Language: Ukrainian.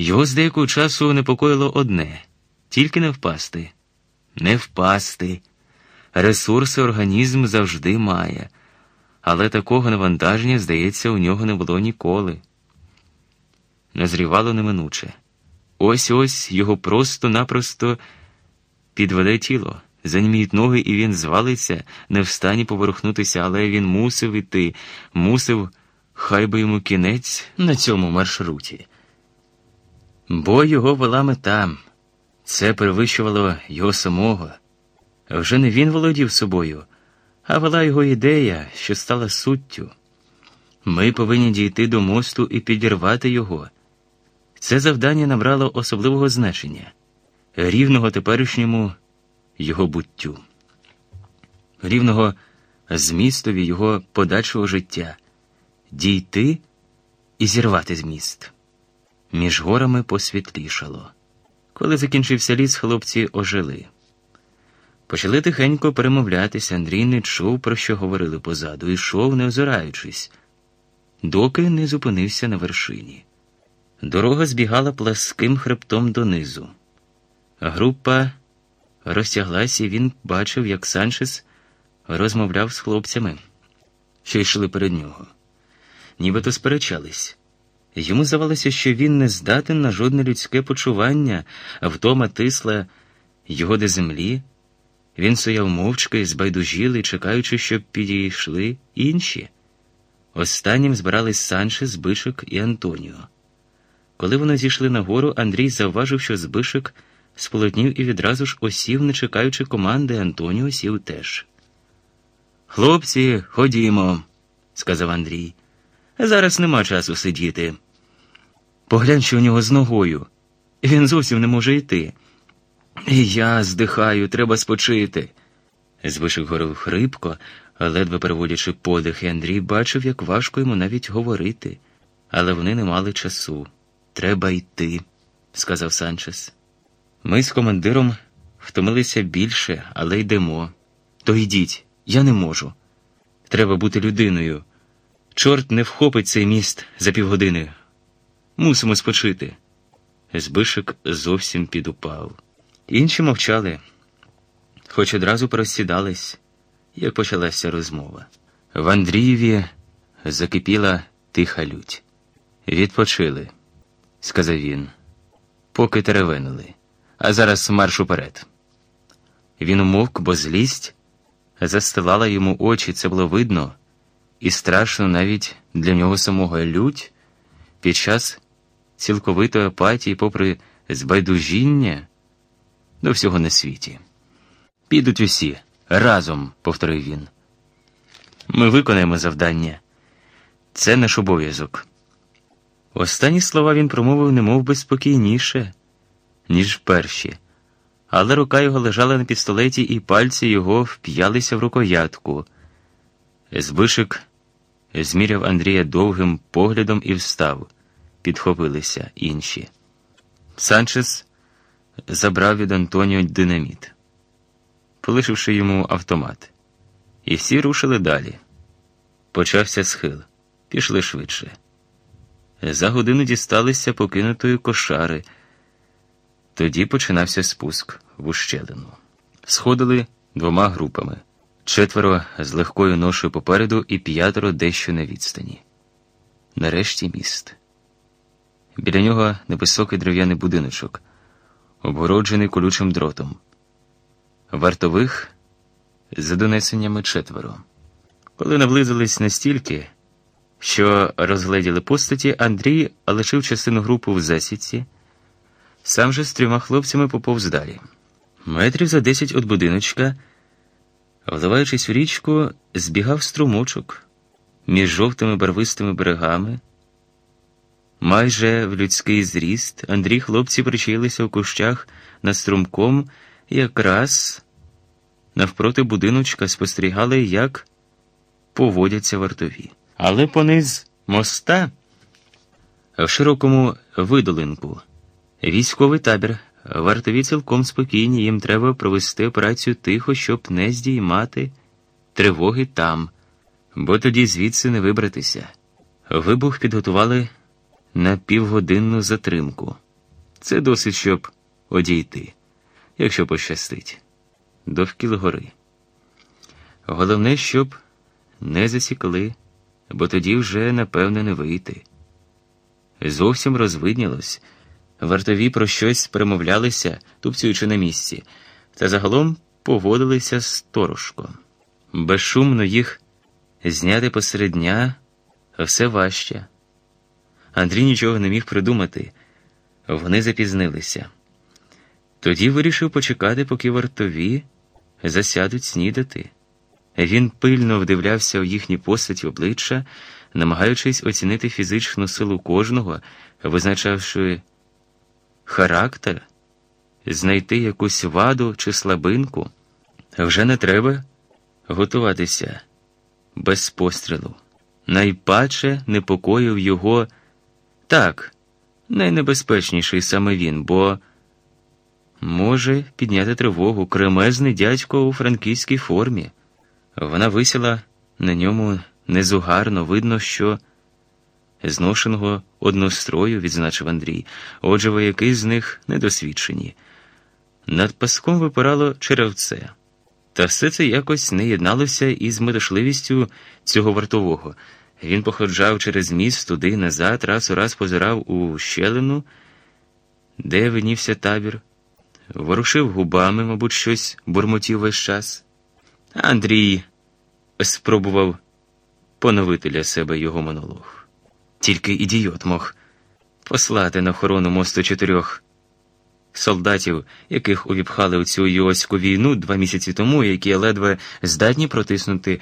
Його з деякого часу непокоїло одне тільки не впасти. Не впасти. Ресурси організм завжди має, але такого навантаження, здається, у нього не було ніколи. Назрівало неминуче. Ось ось його просто-напросто підведе тіло, заніміють ноги, і він звалиться, не встані поворухнутися, але він мусив іти, мусив, хай би йому кінець на цьому маршруті. Бо його вела мета, це перевищувало його самого. Вже не він володів собою, а вела його ідея, що стала суттю. Ми повинні дійти до мосту і підірвати його. Це завдання набрало особливого значення, рівного теперішньому його буттю, рівного змістові його подальшого життя, дійти і зірвати зміст. Між горами посвітлішало. Коли закінчився ліс, хлопці ожили. Почали тихенько перемовлятися, Андрій не чув, про що говорили позаду, йшов, не озираючись, доки не зупинився на вершині. Дорога збігала пласким хребтом донизу. Група розтяглася, і він бачив, як Санчес розмовляв з хлопцями, що йшли перед нього. Нібито сперечались. Йому здавалося, що він не здатен на жодне людське почування, втома тисла його до землі. Він стояв мовчки, збайдужілий, чекаючи, щоб підійшли інші. Останнім збирались Санчес, Збишек і Антоніо. Коли вони зійшли на гору, Андрій завважив, що Збишек сполотнів і відразу ж осів, не чекаючи команди, Антоніо сів теж. Хлопці, ходімо, сказав Андрій. Зараз нема часу сидіти. Поглянь, що у нього з ногою. Він зовсім не може йти. І я здихаю, треба спочити. Збишек говорив хрипко, ледве переводячи подих, Андрій бачив, як важко йому навіть говорити, але вони не мали часу. Треба йти, сказав Санчес. Ми з командиром втомилися більше, але йдемо. То йдіть, я не можу. Треба бути людиною. Чорт не вхопить цей міст за півгодини. Мусимо спочити. Збишек зовсім підупав. Інші мовчали, хоч одразу порозсідались, як почалася розмова. В Андрієві закипіла тиха лють. Відпочили, сказав він, поки теревенили, а зараз марш уперед. Він умовк, бо злість застилала йому очі, це було видно, і страшно навіть для нього самого лють під час цілковитої апатії, попри збайдужіння до всього на світі. Підуть усі разом, повторив він. Ми виконаємо завдання. Це наш обов'язок. Останні слова він промовив немов би спокійніше, ніж перші, але рука його лежала на пістолеті, і пальці його вп'ялися в рукоятку. Збишик зміряв Андрія довгим поглядом і встав. Підхопилися інші. Санчес забрав від Антоніо динаміт, полишивши йому автомат. І всі рушили далі. Почався схил, пішли швидше. За годину дісталися покинутої кошари. Тоді починався спуск в ущелину. Сходили двома групами четверо з легкою ношою попереду і п'ятеро дещо на відстані. Нарешті міст. Біля нього невисокий дерев'яний будиночок, обгороджений колючим дротом. Вартових за донесеннями четверо. Коли наблизились настільки, що розгледіли постаті, Андрій лишив частину групи в засідці, сам же з трьома хлопцями поповз далі. Метрів за десять від будиночка, вливаючись в річку, збігав струмочок між жовтими барвистими берегами. Майже в людський зріст Андрій хлопці причаїлися в кущах над струмком, і якраз навпроти будиночка спостерігали, як поводяться вартові. Але пониз моста в широкому видолинку військовий табір. Вартові цілком спокійні, їм треба провести операцію тихо, щоб не здіймати тривоги там, бо тоді звідси не вибратися. Вибух підготували на півгодинну затримку. Це досить, щоб одійти, якщо пощастить, довкіл гори. Головне, щоб не засікли, бо тоді вже, напевне, не вийти. Зовсім розвиднілось. Вартові про щось перемовлялися, тупцюючи на місці, та загалом поводилися сторожко. Безшумно їх зняти посеред дня все важче. Андрій нічого не міг придумати, вони запізнилися. Тоді вирішив почекати, поки вартові засядуть снідати. Він пильно вдивлявся в їхні постаті обличчя, намагаючись оцінити фізичну силу кожного, визначавши характер, знайти якусь ваду чи слабинку. Вже не треба готуватися без пострілу. Найпаче непокоїв його так, найнебезпечніший саме він, бо може підняти тривогу кремезний дядько у франківській формі. Вона висіла на ньому незугарно, видно, що зношеного однострою, відзначив Андрій, отже, вояки з них недосвідчені. Над паском випирало черевце, та все це якось не єдналося із медошливістю цього вартового. Він походжав через міст туди назад, раз у раз позирав у щелину, де винівся табір, ворушив губами, мабуть, щось бурмотів весь час. Андрій спробував поновити для себе його монолог. Тільки ідіот мог послати на охорону мосту чотирьох солдатів, яких увіпхали у цю йоську війну два місяці тому, які ледве здатні протиснути.